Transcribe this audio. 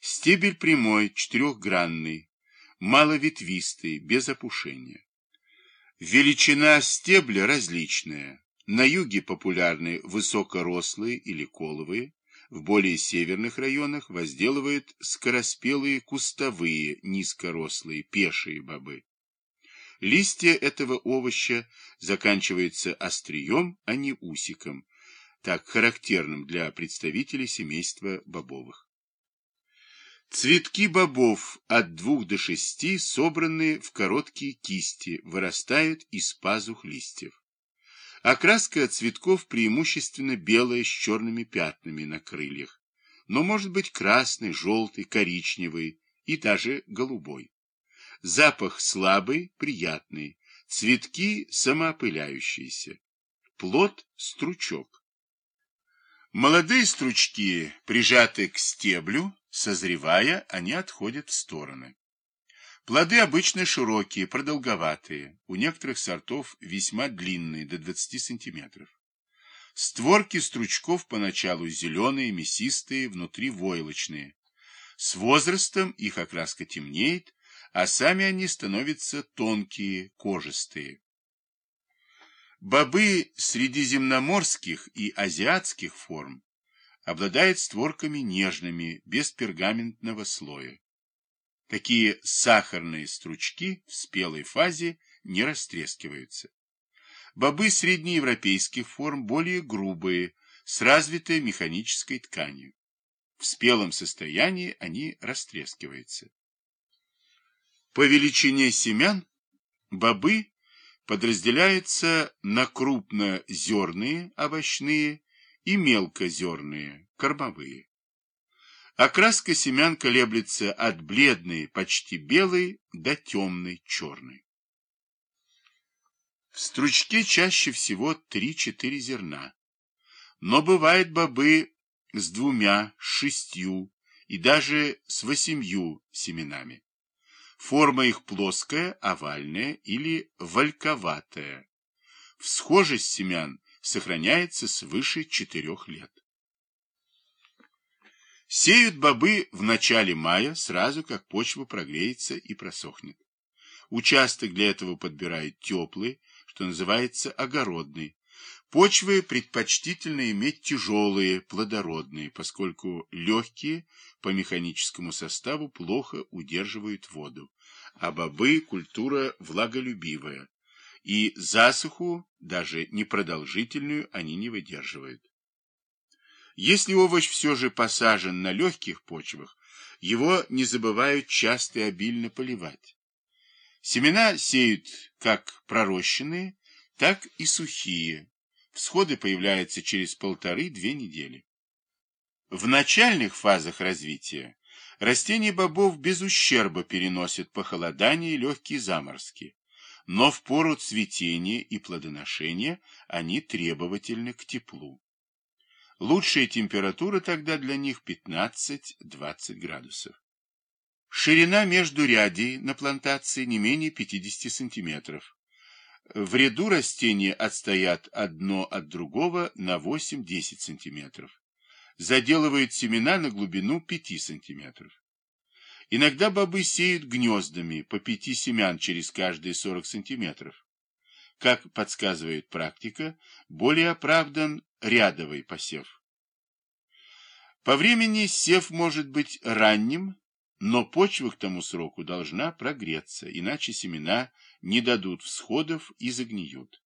Стебель прямой, четырехгранный, маловетвистый, без опушения. Величина стебля различная. На юге популярны высокорослые или коловые, в более северных районах возделывают скороспелые кустовые, низкорослые, пешие бобы. Листья этого овоща заканчиваются острием, а не усиком, так характерным для представителей семейства бобовых. Цветки бобов от двух до шести собраны в короткие кисти, вырастают из пазух листьев. Окраска цветков преимущественно белая с черными пятнами на крыльях, но может быть красный, желтый, коричневый и даже голубой. Запах слабый, приятный, цветки самоопыляющиеся. Плод – стручок. Молодые стручки прижаты к стеблю, Созревая, они отходят в стороны. Плоды обычно широкие, продолговатые, у некоторых сортов весьма длинные, до 20 сантиметров. Створки стручков поначалу зеленые, мясистые, внутри войлочные. С возрастом их окраска темнеет, а сами они становятся тонкие, кожистые. Бобы средиземноморских и азиатских форм обладает створками нежными, без пергаментного слоя. Такие сахарные стручки в спелой фазе не растрескиваются. Бобы среднеевропейских форм более грубые, с развитой механической тканью. В спелом состоянии они растрескиваются. По величине семян бобы подразделяются на крупнозерные овощные и мелкозерные, кормовые. Окраска семян колеблется от бледной, почти белой, до темной, черной. В стручке чаще всего 3-4 зерна, но бывают бобы с двумя, с шестью и даже с восемью семенами. Форма их плоская, овальная или вальковатая. Всхожесть семян сохраняется свыше четырех лет. Сеют бобы в начале мая, сразу как почва прогреется и просохнет. Участок для этого подбирают теплый, что называется огородный. Почвы предпочтительно иметь тяжелые, плодородные, поскольку легкие по механическому составу плохо удерживают воду, а бобы – культура влаголюбивая, и засуху, даже непродолжительную, они не выдерживают. Если овощ все же посажен на легких почвах, его не забывают часто и обильно поливать. Семена сеют как пророщенные, так и сухие. Всходы появляются через полторы-две недели. В начальных фазах развития растения бобов без ущерба переносят похолодание и легкие заморозки но в пору цветения и плодоношения они требовательны к теплу. Лучшая температура тогда для них 15-20 градусов. Ширина между рядей на плантации не менее 50 сантиметров. В ряду растения отстоят одно от другого на 8-10 сантиметров. Заделывают семена на глубину 5 сантиметров. Иногда бобы сеют гнездами по пяти семян через каждые 40 сантиметров. Как подсказывает практика, более оправдан рядовый посев. По времени сев может быть ранним, но почва к тому сроку должна прогреться, иначе семена не дадут всходов и загниют.